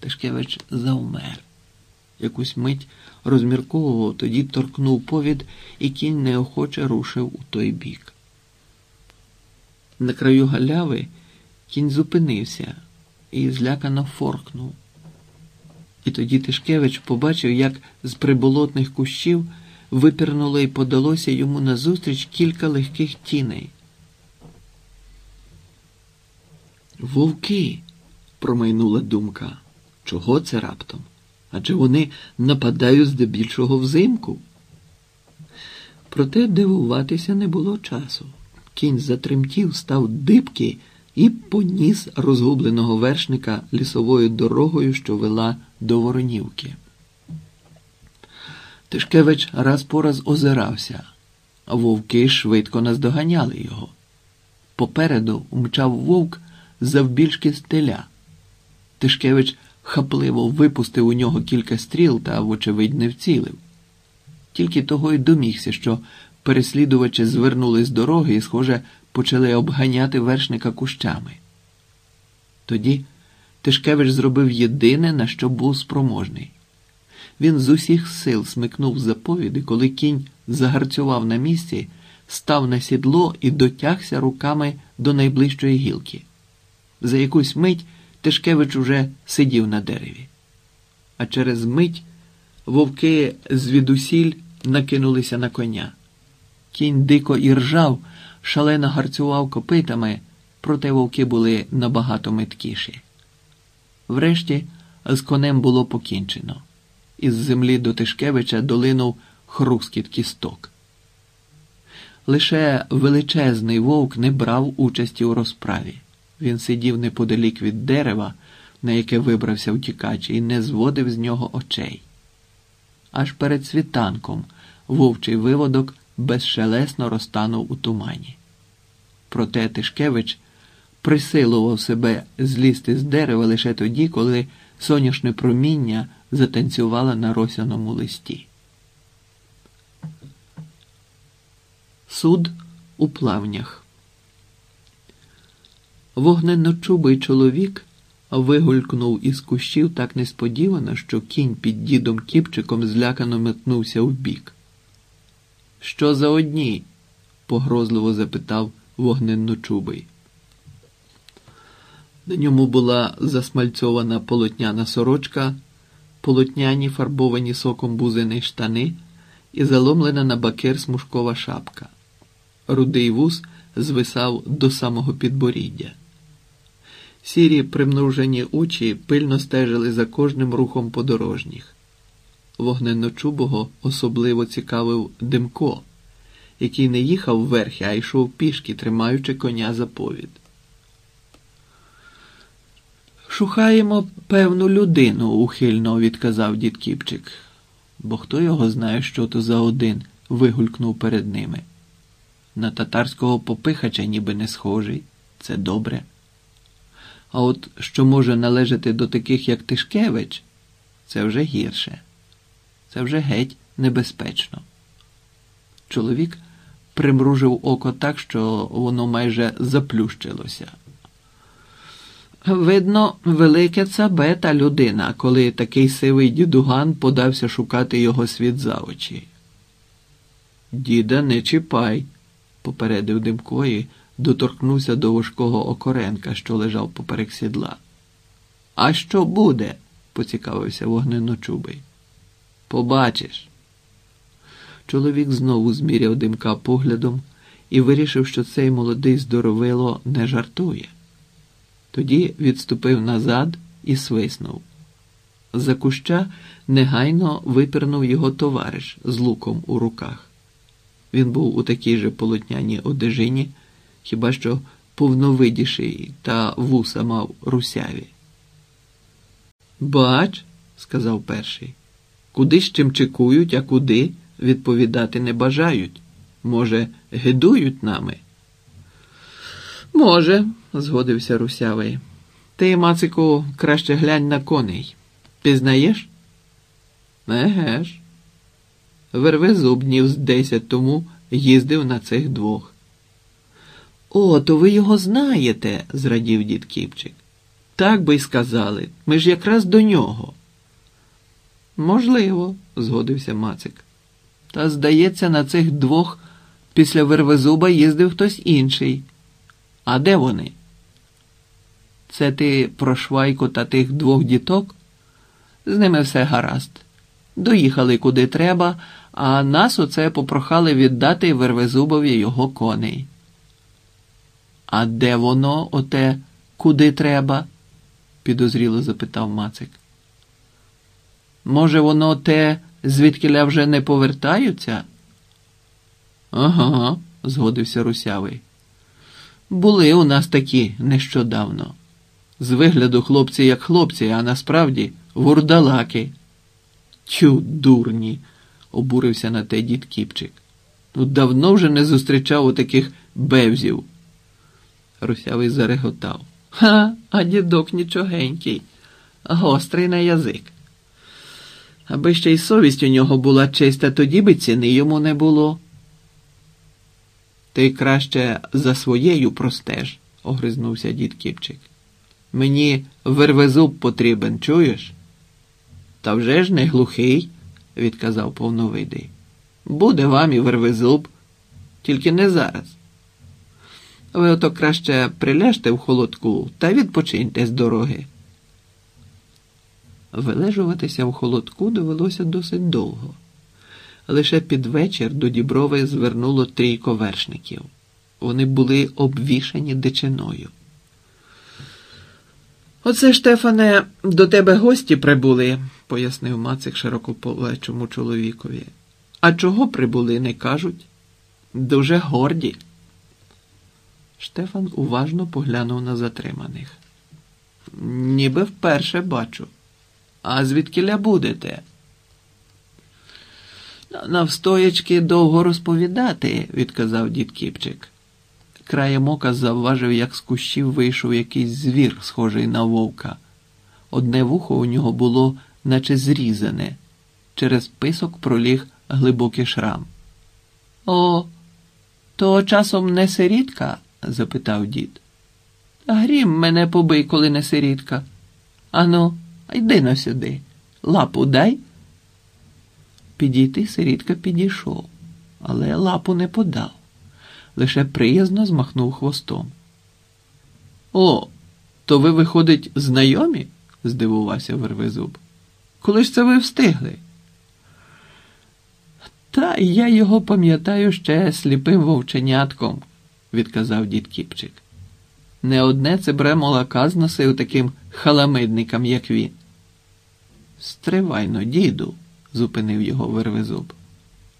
Тишкевич завмер. Якусь мить розмірковував, тоді торкнув повід, і кінь неохоче рушив у той бік. На краю галяви кінь зупинився і злякано форкнув. І тоді Тишкевич побачив, як з приболотних кущів випірнуло і подалося йому назустріч кілька легких тіней. Вовки, промайнула думка. Чого це раптом? Адже вони нападають здебільшого взимку. Проте дивуватися не було часу. Кінь затремтів, став дибки і поніс розгубленого вершника лісовою дорогою, що вела до Воронівки. Тишкевич раз по раз озирався, вовки швидко наздоганяли його. Попереду мчав вовк завбільшки стеля. Тишкевич хапливо випустив у нього кілька стріл та, вочевидь, не вцілив. Тільки того й домігся, що переслідувачі звернули з дороги і, схоже, почали обганяти вершника кущами. Тоді Тишкевич зробив єдине, на що був спроможний. Він з усіх сил смикнув заповіди, коли кінь загарцював на місці, став на сідло і дотягся руками до найближчої гілки. За якусь мить Тишкевич уже сидів на дереві. А через мить вовки звідусіль накинулися на коня. Кінь дико іржав, шалено гарцював копитами, проте вовки були набагато меткіші. Врешті з конем було покінчено. Із землі до Тишкевича долинув хрускіт кісток. Лише величезний вовк не брав участі у розправі. Він сидів неподалік від дерева, на яке вибрався втікач, і не зводив з нього очей. Аж перед світанком вовчий виводок безшелесно розтанув у тумані. Проте Тишкевич присилував себе злізти з дерева лише тоді, коли соняшне проміння затанцювало на росяному листі. Суд у плавнях. Вогненночубий чоловік вигулькнув із кущів так несподівано, що кінь під дідом Кіпчиком злякано метнувся вбік. Що за одні? погрозливо запитав вогненночубий. На ньому була засмальцьована полотняна сорочка, полотняні фарбовані соком бузини штани і заломлена на бакер смужкова шапка. Рудий вус звисав до самого підборіддя. Сірі примножені очі пильно стежили за кожним рухом подорожніх. Вогненночубого особливо цікавив Димко, який не їхав верхи, а йшов пішки, тримаючи коня за повід. Шукаємо певну людину, ухильно відказав дід Кіпчик. Бо хто його знає, що то за один, вигулькнув перед ними. На татарського попихача ніби не схожий, це добре. А от що може належати до таких, як Тишкевич, це вже гірше, це вже геть небезпечно. Чоловік примружив око так, що воно майже заплющилося. Видно, велике цабе та людина, коли такий сивий дідуган подався шукати його світ за очі. Діда, не чіпай, попередив Димко і доторкнувся до важкого окоренка, що лежав поперек сідла. А що буде? поцікавився вогненочубий. Побачиш. Чоловік знову зміряв димка поглядом і вирішив, що цей молодий здоровило не жартує. Тоді відступив назад і свиснув. За куща негайно випірнув його товариш з луком у руках. Він був у такій же полотняній одежині, хіба що повновидіший та вуса мав русяві. Бач, сказав перший, куди з чим чекують, а куди відповідати не бажають. Може, гидують нами? Може, згодився русявий. Ти, Мацику, краще глянь на коней. Пізнаєш? Еге ж. Вервезуб днів з десять тому їздив на цих двох. О, то ви його знаєте, зрадів дід Кіпчик. Так би й сказали. Ми ж якраз до нього. Можливо, згодився Мацик. Та, здається, на цих двох після Вервезуба їздив хтось інший. А де вони? Це ти про швайку та тих двох діток? З ними все гаразд. Доїхали куди треба, а нас оце попрохали віддати Вервезубові його коней. А де воно, оте, куди треба? підозріло запитав Мацик. Може, воно те, звідкиля вже не повертаються? Ага, згодився русявий. Були у нас такі нещодавно. З вигляду хлопці як хлопці, а насправді вурдалаки. Тю, дурні, обурився на те дід Кіпчик. Ну, давно вже не зустрічав у таких бевзів. Русявий зареготав. Ха, а дідок нічогенький, гострий на язик. Аби ще й совість у нього була чиста, тоді би ціни йому не було. Ти краще за своєю простеж, огризнувся дід Кіпчик. Мені вервезуб потрібен, чуєш? Та вже ж не глухий, відказав повновидий. Буде вам і вервезуб, тільки не зараз. Ви ото краще приляжте в холодку та відпочиньте з дороги. Вилежуватися в холодку довелося досить довго. Лише під вечір до Діброви звернуло трійко вершників. Вони були обвішані дичиною. Оце, Штефане, до тебе гості прибули, пояснив Мацик широкоплечому чоловікові. А чого прибули, не кажуть? Дуже горді. Штефан уважно поглянув на затриманих. Ніби вперше бачу. А звідкиля будете? Навстоячки довго розповідати, відказав дід Кіпчик. Краєм ока завважив, як з кущів вийшов якийсь звір, схожий на вовка. Одне вухо у нього було, наче зрізане, через писок проліг глибокий шрам. О, то часом не сирітка? Запитав дід. Грім мене побий, коли не сирітка. Ану, йди на сюди, лапу дай. Підійти сирітка підійшов, але лапу не подав, лише приязно змахнув хвостом. О, то ви, виходить, знайомі? здивувався Вервезуб. Коли ж це ви встигли? Та я його пам'ятаю ще сліпим вовченятком, відказав дід Кіпчик. Не одне це бре молока зносив таким халамидникам, як він. Стривайно, діду, зупинив його Вервезуб.